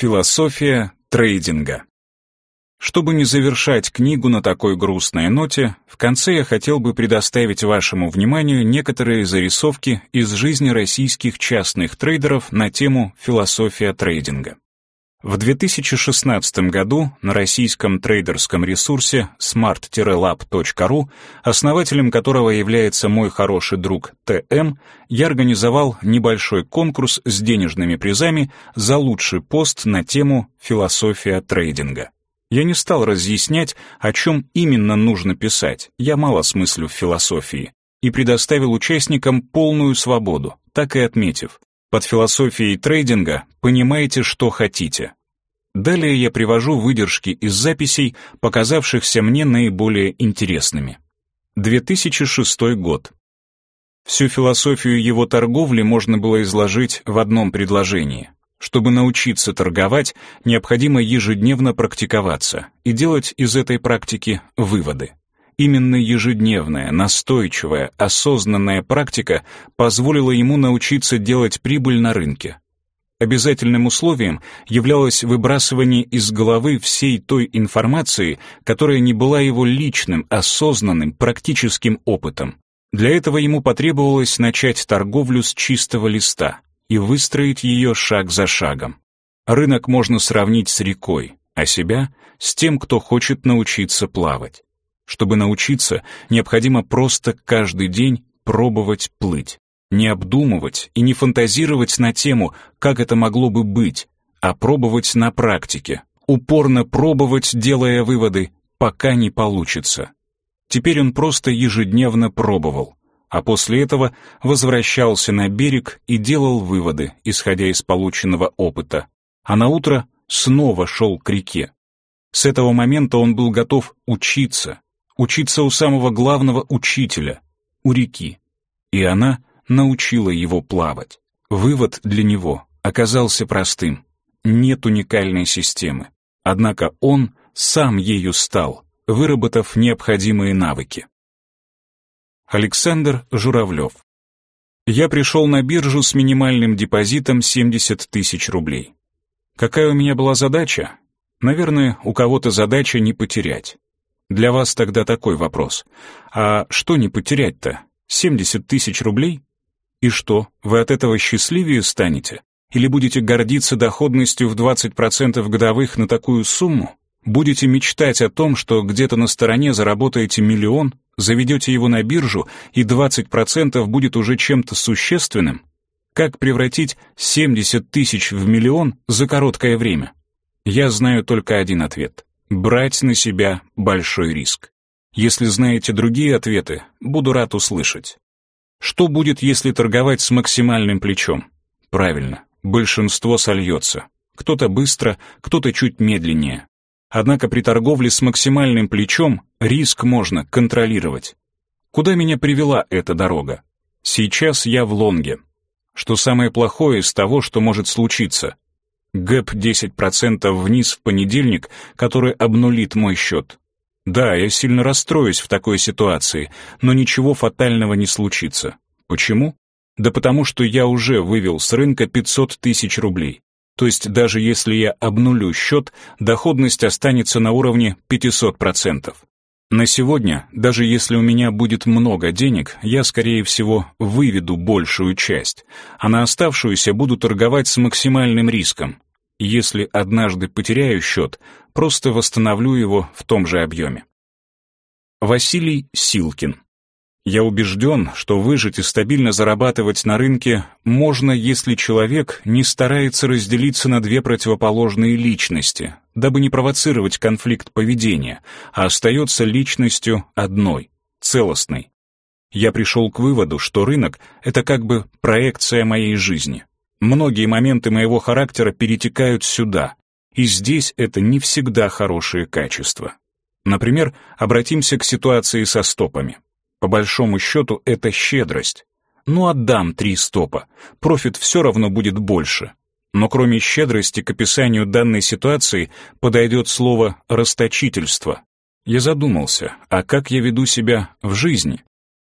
Философия трейдинга. Чтобы не завершать книгу на такой грустной ноте, в конце я хотел бы предоставить вашему вниманию некоторые зарисовки из жизни российских частных трейдеров на тему «Философия трейдинга». В 2016 году на российском трейдерском ресурсе smart-lab.ru, основателем которого является мой хороший друг ТМ, я организовал небольшой конкурс с денежными призами за лучший пост на тему «Философия трейдинга». Я не стал разъяснять, о чем именно нужно писать, я мало смыслю в философии, и предоставил участникам полную свободу, так и отметив, под философией трейдинга понимаете, что хотите. Далее я привожу выдержки из записей, показавшихся мне наиболее интересными. 2006 год. Всю философию его торговли можно было изложить в одном предложении. Чтобы научиться торговать, необходимо ежедневно практиковаться и делать из этой практики выводы. Именно ежедневная, настойчивая, осознанная практика позволила ему научиться делать прибыль на рынке. Обязательным условием являлось выбрасывание из головы всей той информации, которая не была его личным, осознанным, практическим опытом. Для этого ему потребовалось начать торговлю с чистого листа и выстроить ее шаг за шагом. Рынок можно сравнить с рекой, а себя — с тем, кто хочет научиться плавать. Чтобы научиться, необходимо просто каждый день пробовать плыть. Не обдумывать и не фантазировать на тему, как это могло бы быть, а пробовать на практике. Упорно пробовать, делая выводы, пока не получится. Теперь он просто ежедневно пробовал, а после этого возвращался на берег и делал выводы, исходя из полученного опыта. А на утро снова шел к реке. С этого момента он был готов учиться, учиться у самого главного учителя, у реки. И она научила его плавать. Вывод для него оказался простым. Нет уникальной системы. Однако он сам ею стал, выработав необходимые навыки. Александр Журавлев. Я пришел на биржу с минимальным депозитом 70 тысяч рублей. Какая у меня была задача? Наверное, у кого-то задача не потерять. Для вас тогда такой вопрос. А что не потерять-то? 70 тысяч рублей? И что, вы от этого счастливее станете? Или будете гордиться доходностью в 20% годовых на такую сумму? Будете мечтать о том, что где-то на стороне заработаете миллион, заведете его на биржу, и 20% будет уже чем-то существенным? Как превратить 70 тысяч в миллион за короткое время? Я знаю только один ответ брать на себя большой риск. Если знаете другие ответы, буду рад услышать. Что будет, если торговать с максимальным плечом? Правильно, большинство сольется. Кто-то быстро, кто-то чуть медленнее. Однако при торговле с максимальным плечом риск можно контролировать. Куда меня привела эта дорога? Сейчас я в лонге. Что самое плохое из того, что может случиться? Гэп 10% вниз в понедельник, который обнулит мой счет. Да, я сильно расстроюсь в такой ситуации, но ничего фатального не случится. Почему? Да потому что я уже вывел с рынка 500 тысяч рублей. То есть даже если я обнулю счет, доходность останется на уровне 500%. На сегодня, даже если у меня будет много денег, я, скорее всего, выведу большую часть, а на оставшуюся буду торговать с максимальным риском. Если однажды потеряю счет, просто восстановлю его в том же объеме. Василий Силкин я убежден, что выжить и стабильно зарабатывать на рынке можно, если человек не старается разделиться на две противоположные личности, дабы не провоцировать конфликт поведения, а остается личностью одной, целостной. Я пришел к выводу, что рынок — это как бы проекция моей жизни. Многие моменты моего характера перетекают сюда, и здесь это не всегда хорошие качества. Например, обратимся к ситуации со стопами. По большому счету это щедрость. Ну отдам три стопа, профит все равно будет больше. Но кроме щедрости к описанию данной ситуации подойдет слово «расточительство». Я задумался, а как я веду себя в жизни?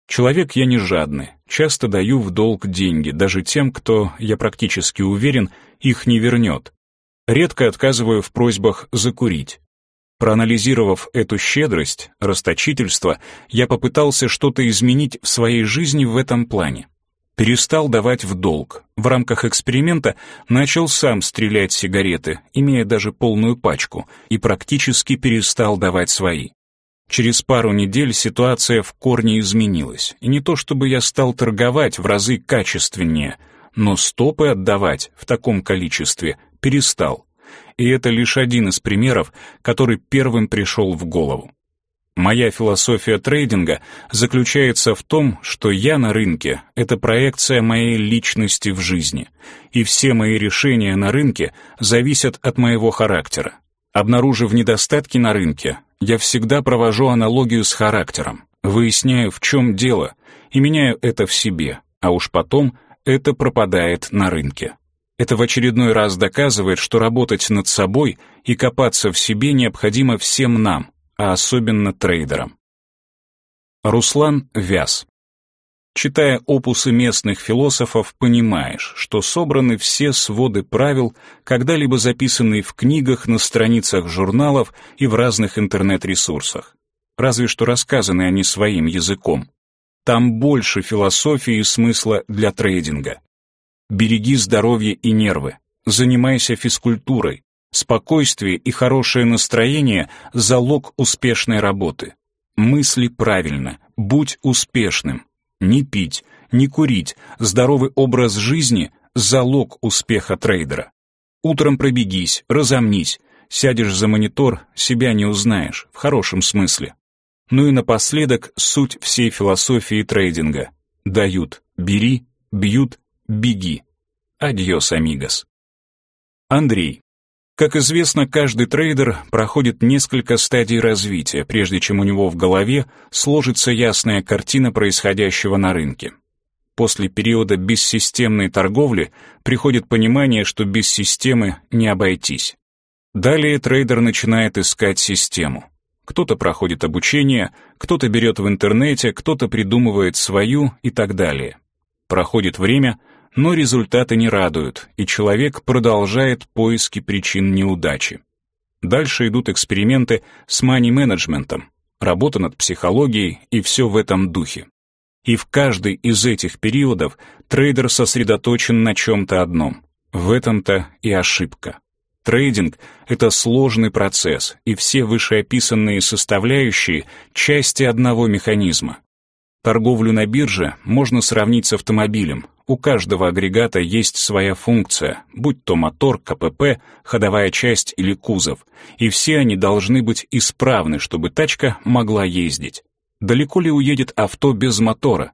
Человек я не жадный, часто даю в долг деньги, даже тем, кто, я практически уверен, их не вернет. Редко отказываю в просьбах закурить. Проанализировав эту щедрость, расточительство, я попытался что-то изменить в своей жизни в этом плане. Перестал давать в долг. В рамках эксперимента начал сам стрелять сигареты, имея даже полную пачку, и практически перестал давать свои. Через пару недель ситуация в корне изменилась. И не то чтобы я стал торговать в разы качественнее, но стопы отдавать в таком количестве перестал и это лишь один из примеров, который первым пришел в голову. Моя философия трейдинга заключается в том, что я на рынке — это проекция моей личности в жизни, и все мои решения на рынке зависят от моего характера. Обнаружив недостатки на рынке, я всегда провожу аналогию с характером, выясняю, в чем дело, и меняю это в себе, а уж потом это пропадает на рынке. Это в очередной раз доказывает, что работать над собой и копаться в себе необходимо всем нам, а особенно трейдерам. Руслан Вяз Читая опусы местных философов, понимаешь, что собраны все своды правил, когда-либо записанные в книгах, на страницах журналов и в разных интернет-ресурсах. Разве что рассказаны они своим языком. Там больше философии и смысла для трейдинга. Береги здоровье и нервы. Занимайся физкультурой. Спокойствие и хорошее настроение – залог успешной работы. Мысли правильно, будь успешным. Не пить, не курить, здоровый образ жизни – залог успеха трейдера. Утром пробегись, разомнись, сядешь за монитор, себя не узнаешь, в хорошем смысле. Ну и напоследок суть всей философии трейдинга. Дают – бери, бьют Беги. Adiós, amigos. Андрей. Как известно, каждый трейдер проходит несколько стадий развития, прежде чем у него в голове сложится ясная картина происходящего на рынке. После периода бессистемной торговли приходит понимание, что без системы не обойтись. Далее трейдер начинает искать систему. Кто-то проходит обучение, кто-то берет в интернете, кто-то придумывает свою и так далее. Проходит время, но результаты не радуют, и человек продолжает поиски причин неудачи. Дальше идут эксперименты с мани-менеджментом, работа над психологией и все в этом духе. И в каждый из этих периодов трейдер сосредоточен на чем-то одном. В этом-то и ошибка. Трейдинг — это сложный процесс, и все вышеописанные составляющие — части одного механизма. Торговлю на бирже можно сравнить с автомобилем. У каждого агрегата есть своя функция, будь то мотор, КПП, ходовая часть или кузов, и все они должны быть исправны, чтобы тачка могла ездить. Далеко ли уедет авто без мотора?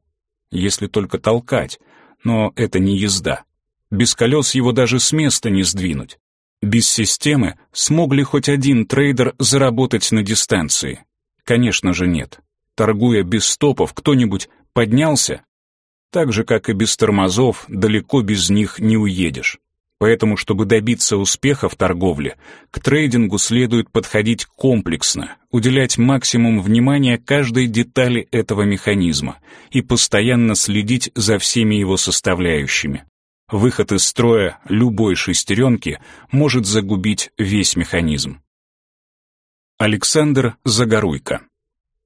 Если только толкать, но это не езда. Без колес его даже с места не сдвинуть. Без системы смог ли хоть один трейдер заработать на дистанции? Конечно же нет торгуя без стопов, кто-нибудь поднялся? Так же, как и без тормозов, далеко без них не уедешь. Поэтому, чтобы добиться успеха в торговле, к трейдингу следует подходить комплексно, уделять максимум внимания каждой детали этого механизма и постоянно следить за всеми его составляющими. Выход из строя любой шестеренки может загубить весь механизм. Александр Загоруйко.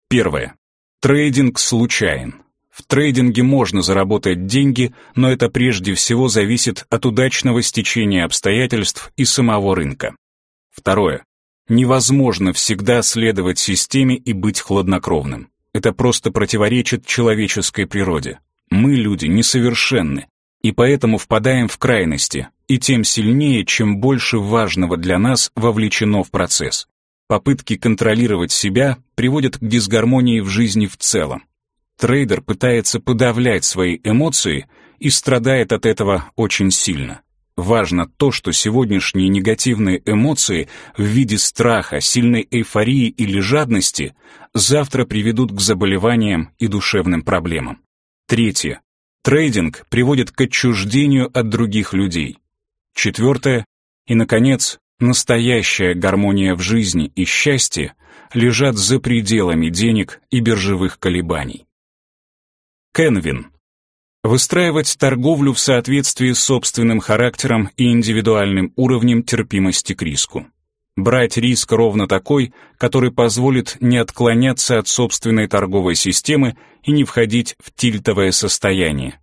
Первое. Трейдинг случайен. В трейдинге можно заработать деньги, но это прежде всего зависит от удачного стечения обстоятельств и самого рынка. Второе. Невозможно всегда следовать системе и быть хладнокровным. Это просто противоречит человеческой природе. Мы, люди, несовершенны, и поэтому впадаем в крайности, и тем сильнее, чем больше важного для нас вовлечено в процесс. Попытки контролировать себя приводят к дисгармонии в жизни в целом. Трейдер пытается подавлять свои эмоции и страдает от этого очень сильно. Важно то, что сегодняшние негативные эмоции в виде страха, сильной эйфории или жадности завтра приведут к заболеваниям и душевным проблемам. Третье. Трейдинг приводит к отчуждению от других людей. Четвертое. И, наконец, Настоящая гармония в жизни и счастье лежат за пределами денег и биржевых колебаний. Кенвин Выстраивать торговлю в соответствии с собственным характером и индивидуальным уровнем терпимости к риску. Брать риск ровно такой, который позволит не отклоняться от собственной торговой системы и не входить в тильтовое состояние.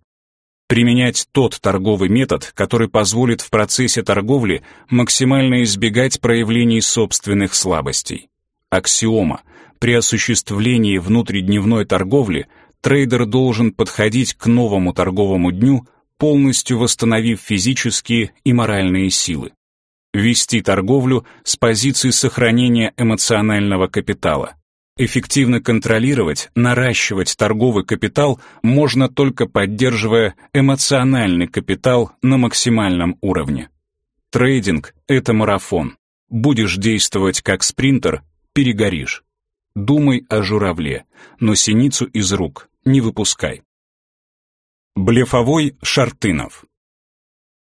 Применять тот торговый метод, который позволит в процессе торговли максимально избегать проявлений собственных слабостей. Аксиома. При осуществлении внутридневной торговли трейдер должен подходить к новому торговому дню, полностью восстановив физические и моральные силы. Вести торговлю с позиции сохранения эмоционального капитала. Эффективно контролировать, наращивать торговый капитал можно только поддерживая эмоциональный капитал на максимальном уровне. Трейдинг — это марафон. Будешь действовать как спринтер — перегоришь. Думай о журавле, но синицу из рук не выпускай. Блефовой Шартынов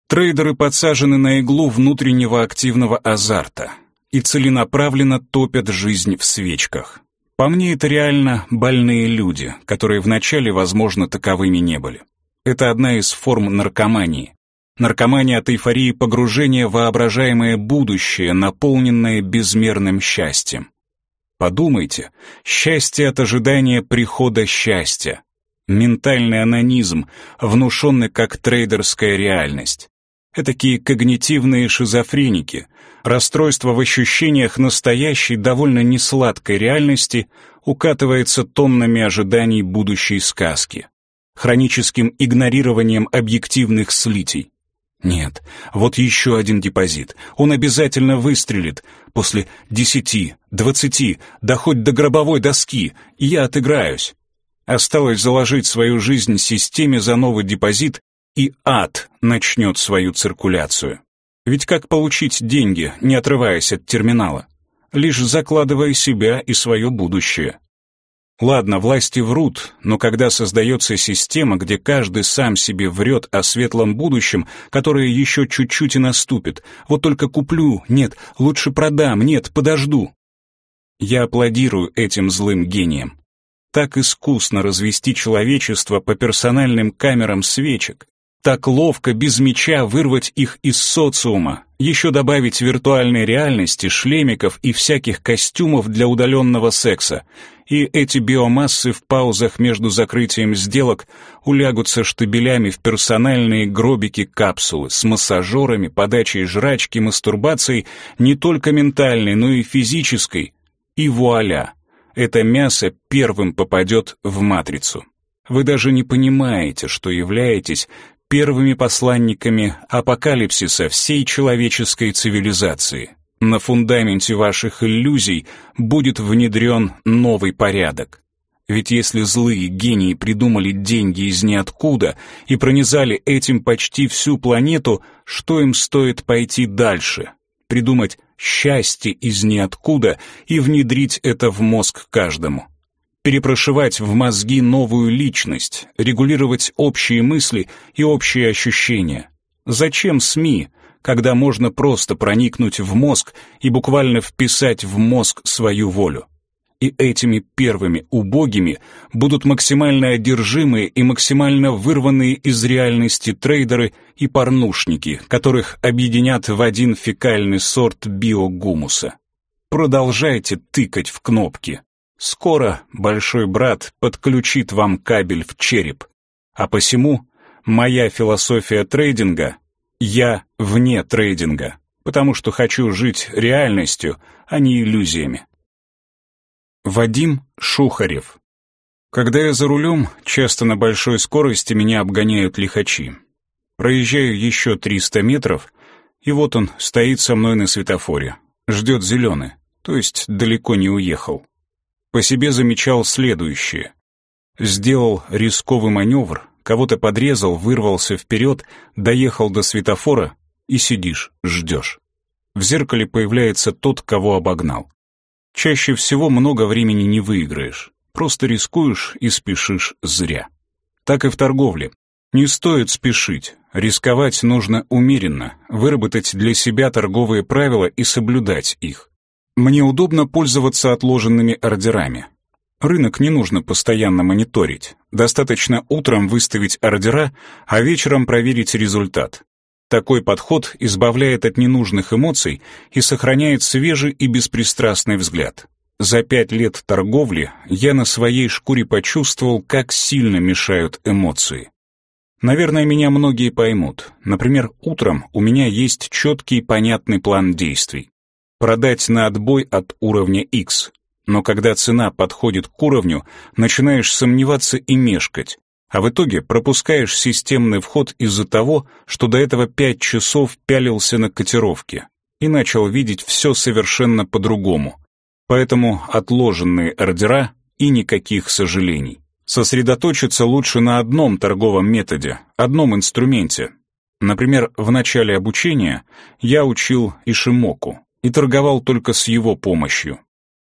Трейдеры подсажены на иглу внутреннего активного азарта и целенаправленно топят жизнь в свечках. По мне, это реально больные люди, которые вначале, возможно, таковыми не были. Это одна из форм наркомании. Наркомания от эйфории погружения в воображаемое будущее, наполненное безмерным счастьем. Подумайте, счастье от ожидания прихода счастья. Ментальный анонизм, внушенный как трейдерская реальность. Этакие когнитивные шизофреники, расстройство в ощущениях настоящей, довольно несладкой реальности укатывается тоннами ожиданий будущей сказки, хроническим игнорированием объективных слитий. Нет, вот еще один депозит. Он обязательно выстрелит. После десяти, двадцати, да хоть до гробовой доски, и я отыграюсь. Осталось заложить свою жизнь системе за новый депозит и ад начнет свою циркуляцию. Ведь как получить деньги, не отрываясь от терминала? Лишь закладывая себя и свое будущее. Ладно, власти врут, но когда создается система, где каждый сам себе врет о светлом будущем, которое еще чуть-чуть и наступит, вот только куплю, нет, лучше продам, нет, подожду. Я аплодирую этим злым гениям. Так искусно развести человечество по персональным камерам свечек, так ловко, без меча, вырвать их из социума, еще добавить виртуальной реальности, шлемиков и всяких костюмов для удаленного секса. И эти биомассы в паузах между закрытием сделок улягутся штабелями в персональные гробики-капсулы с массажерами, подачей жрачки, мастурбацией не только ментальной, но и физической. И вуаля! Это мясо первым попадет в матрицу. Вы даже не понимаете, что являетесь первыми посланниками апокалипсиса всей человеческой цивилизации. На фундаменте ваших иллюзий будет внедрен новый порядок. Ведь если злые гении придумали деньги из ниоткуда и пронизали этим почти всю планету, что им стоит пойти дальше? Придумать счастье из ниоткуда и внедрить это в мозг каждому перепрошивать в мозги новую личность, регулировать общие мысли и общие ощущения. Зачем СМИ, когда можно просто проникнуть в мозг и буквально вписать в мозг свою волю? И этими первыми убогими будут максимально одержимые и максимально вырванные из реальности трейдеры и порнушники, которых объединят в один фекальный сорт биогумуса. Продолжайте тыкать в кнопки. Скоро большой брат подключит вам кабель в череп, а посему моя философия трейдинга — я вне трейдинга, потому что хочу жить реальностью, а не иллюзиями. Вадим Шухарев Когда я за рулем, часто на большой скорости меня обгоняют лихачи. Проезжаю еще 300 метров, и вот он стоит со мной на светофоре, ждет зеленый, то есть далеко не уехал по себе замечал следующее. Сделал рисковый маневр, кого-то подрезал, вырвался вперед, доехал до светофора и сидишь, ждешь. В зеркале появляется тот, кого обогнал. Чаще всего много времени не выиграешь, просто рискуешь и спешишь зря. Так и в торговле. Не стоит спешить, рисковать нужно умеренно, выработать для себя торговые правила и соблюдать их. Мне удобно пользоваться отложенными ордерами. Рынок не нужно постоянно мониторить. Достаточно утром выставить ордера, а вечером проверить результат. Такой подход избавляет от ненужных эмоций и сохраняет свежий и беспристрастный взгляд. За пять лет торговли я на своей шкуре почувствовал, как сильно мешают эмоции. Наверное, меня многие поймут. Например, утром у меня есть четкий понятный план действий. Продать на отбой от уровня X. Но когда цена подходит к уровню, начинаешь сомневаться и мешкать, а в итоге пропускаешь системный вход из-за того, что до этого пять часов пялился на котировке и начал видеть все совершенно по-другому. Поэтому отложенные ордера и никаких сожалений. Сосредоточиться лучше на одном торговом методе, одном инструменте. Например, в начале обучения я учил Ишимоку и торговал только с его помощью.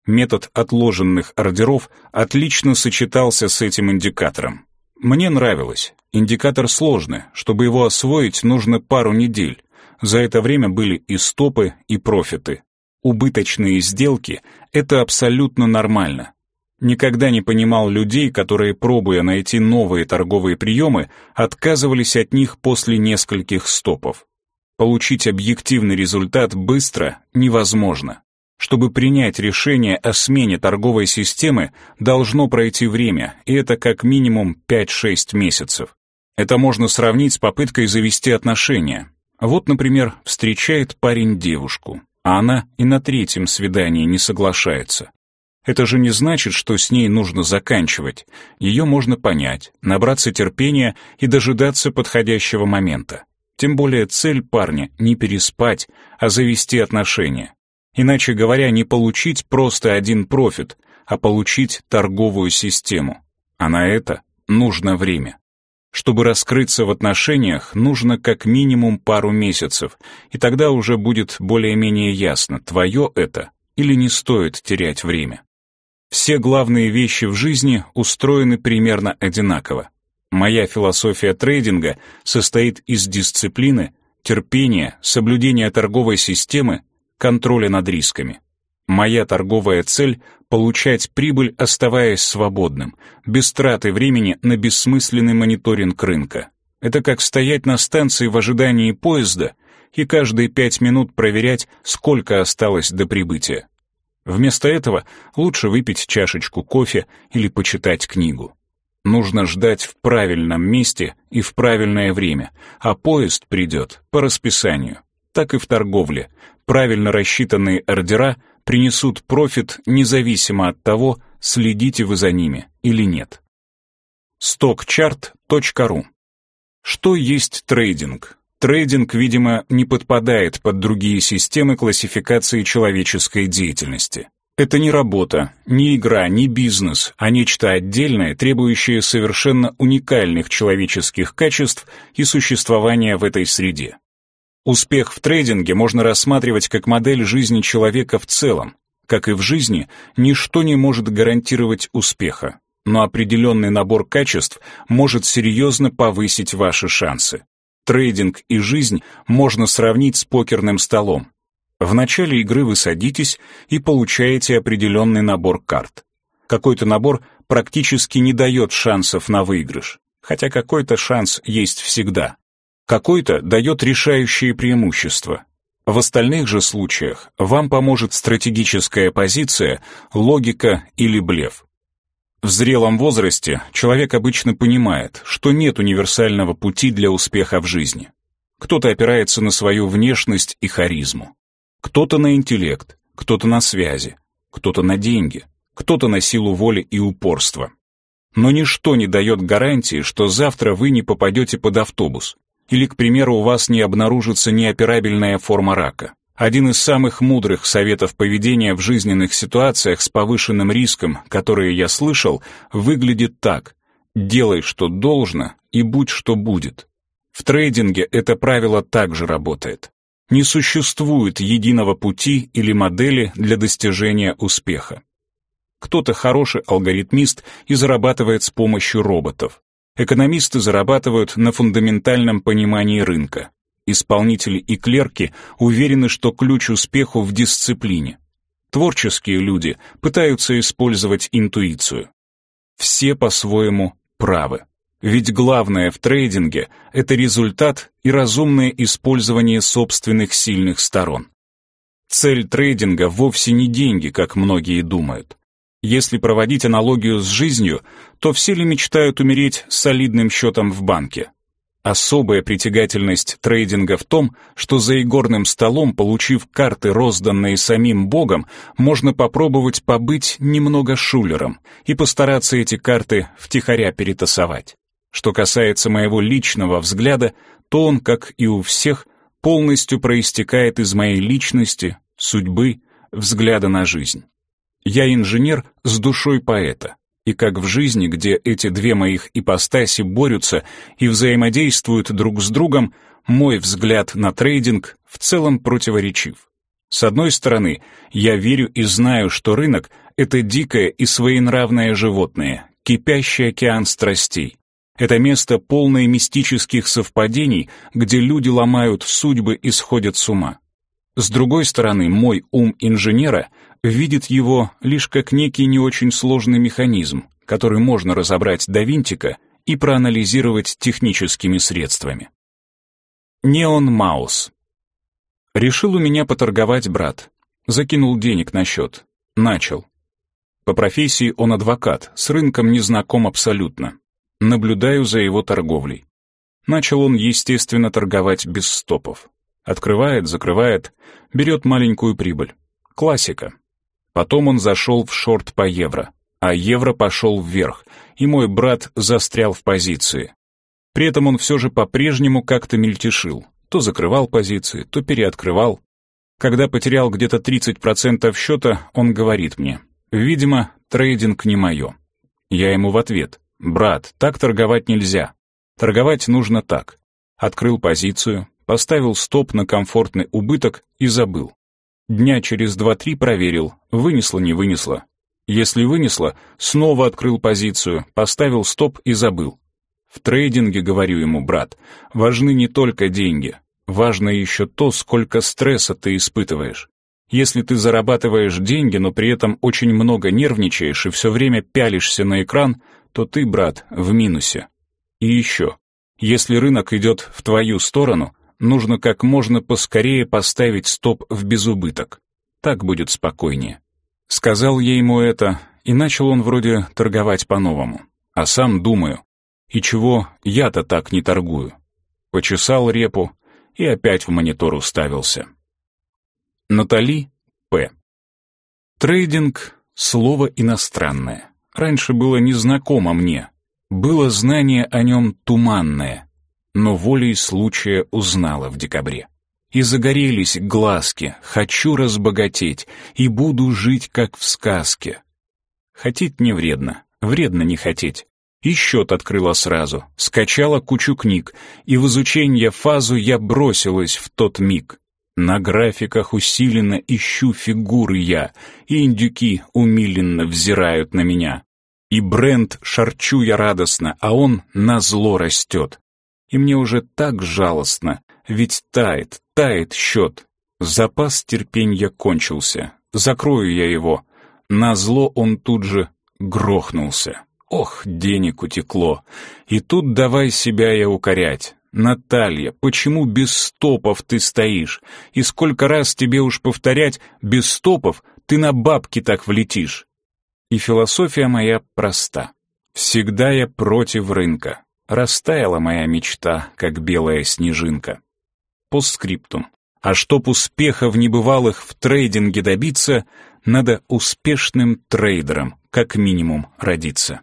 Метод отложенных ордеров отлично сочетался с этим индикатором. Мне нравилось. Индикатор сложный, чтобы его освоить, нужно пару недель. За это время были и стопы, и профиты. Убыточные сделки — это абсолютно нормально. Никогда не понимал людей, которые, пробуя найти новые торговые приемы, отказывались от них после нескольких стопов. Получить объективный результат быстро невозможно. Чтобы принять решение о смене торговой системы, должно пройти время, и это как минимум 5-6 месяцев. Это можно сравнить с попыткой завести отношения. Вот, например, встречает парень девушку, а она и на третьем свидании не соглашается. Это же не значит, что с ней нужно заканчивать. Ее можно понять, набраться терпения и дожидаться подходящего момента. Тем более цель парня — не переспать, а завести отношения. Иначе говоря, не получить просто один профит, а получить торговую систему. А на это нужно время. Чтобы раскрыться в отношениях, нужно как минимум пару месяцев, и тогда уже будет более-менее ясно, твое это или не стоит терять время. Все главные вещи в жизни устроены примерно одинаково. Моя философия трейдинга состоит из дисциплины, терпения, соблюдения торговой системы, контроля над рисками. Моя торговая цель — получать прибыль, оставаясь свободным, без траты времени на бессмысленный мониторинг рынка. Это как стоять на станции в ожидании поезда и каждые пять минут проверять, сколько осталось до прибытия. Вместо этого лучше выпить чашечку кофе или почитать книгу. Нужно ждать в правильном месте и в правильное время, а поезд придет по расписанию. Так и в торговле. Правильно рассчитанные ордера принесут профит независимо от того, следите вы за ними или нет. stockchart.ru Что есть трейдинг? Трейдинг, видимо, не подпадает под другие системы классификации человеческой деятельности. Это не работа, не игра, не бизнес, а нечто отдельное, требующее совершенно уникальных человеческих качеств и существования в этой среде. Успех в трейдинге можно рассматривать как модель жизни человека в целом. Как и в жизни, ничто не может гарантировать успеха, но определенный набор качеств может серьезно повысить ваши шансы трейдинг и жизнь можно сравнить с покерным столом. В начале игры вы садитесь и получаете определенный набор карт. Какой-то набор практически не дает шансов на выигрыш, хотя какой-то шанс есть всегда. Какой-то дает решающие преимущества. В остальных же случаях вам поможет стратегическая позиция, логика или блеф. В зрелом возрасте человек обычно понимает, что нет универсального пути для успеха в жизни. Кто-то опирается на свою внешность и харизму, кто-то на интеллект, кто-то на связи, кто-то на деньги, кто-то на силу воли и упорства. Но ничто не дает гарантии, что завтра вы не попадете под автобус, или, к примеру, у вас не обнаружится неоперабельная форма рака. Один из самых мудрых советов поведения в жизненных ситуациях с повышенным риском, которые я слышал, выглядит так. «Делай, что должно, и будь, что будет». В трейдинге это правило также работает. Не существует единого пути или модели для достижения успеха. Кто-то хороший алгоритмист и зарабатывает с помощью роботов. Экономисты зарабатывают на фундаментальном понимании рынка. Исполнители и клерки уверены, что ключ успеху в дисциплине. Творческие люди пытаются использовать интуицию. Все по-своему правы. Ведь главное в трейдинге — это результат и разумное использование собственных сильных сторон. Цель трейдинга вовсе не деньги, как многие думают. Если проводить аналогию с жизнью, то все ли мечтают умереть солидным счетом в банке? Особая притягательность трейдинга в том, что за игорным столом, получив карты, розданные самим Богом, можно попробовать побыть немного шулером и постараться эти карты втихаря перетасовать. Что касается моего личного взгляда, то он, как и у всех, полностью проистекает из моей личности, судьбы, взгляда на жизнь. Я инженер с душой поэта, и как в жизни, где эти две моих ипостаси борются и взаимодействуют друг с другом, мой взгляд на трейдинг в целом противоречив. С одной стороны, я верю и знаю, что рынок — это дикое и своенравное животное, кипящий океан страстей. Это место, полное мистических совпадений, где люди ломают судьбы и сходят с ума. С другой стороны, мой ум инженера видит его лишь как некий не очень сложный механизм, который можно разобрать до винтика и проанализировать техническими средствами. Неон Маус. Решил у меня поторговать брат. Закинул денег на счет. Начал. По профессии он адвокат, с рынком не знаком абсолютно. Наблюдаю за его торговлей. Начал он, естественно, торговать без стопов. Открывает, закрывает, берет маленькую прибыль. Классика. Потом он зашел в шорт по евро, а евро пошел вверх, и мой брат застрял в позиции. При этом он все же по-прежнему как-то мельтешил. То закрывал позиции, то переоткрывал. Когда потерял где-то 30% счета, он говорит мне, «Видимо, трейдинг не мое». Я ему в ответ, «Брат, так торговать нельзя. Торговать нужно так». Открыл позицию, поставил стоп на комфортный убыток и забыл. Дня через два-три проверил, вынесло, не вынесло. Если вынесло, снова открыл позицию, поставил стоп и забыл. В трейдинге, говорю ему, брат, важны не только деньги, важно еще то, сколько стресса ты испытываешь. Если ты зарабатываешь деньги, но при этом очень много нервничаешь и все время пялишься на экран, то ты, брат, в минусе. И еще, если рынок идет в твою сторону, нужно как можно поскорее поставить стоп в безубыток. Так будет спокойнее. Сказал я ему это, и начал он вроде торговать по-новому. А сам думаю, и чего я-то так не торгую? Почесал репу и опять в монитор уставился. Натали П. Трейдинг — слово иностранное. Раньше было незнакомо мне. Было знание о нем туманное но волей случая узнала в декабре. И загорелись глазки, хочу разбогатеть, и буду жить, как в сказке. Хотеть не вредно, вредно не хотеть. И счет открыла сразу, скачала кучу книг, и в изучение фазу я бросилась в тот миг. На графиках усиленно ищу фигуры я, и индюки умиленно взирают на меня. И бренд шарчу я радостно, а он на зло растет. И мне уже так жалостно, ведь тает, тает счет. Запас терпенья кончился. Закрою я его. На зло он тут же грохнулся. Ох, денег утекло. И тут давай себя я укорять. Наталья, почему без стопов ты стоишь? И сколько раз тебе уж повторять, без стопов ты на бабки так влетишь? И философия моя проста. Всегда я против рынка. Растаяла моя мечта, как белая снежинка. Постскриптум. А чтоб успеха в небывалых в трейдинге добиться, надо успешным трейдером как минимум родиться.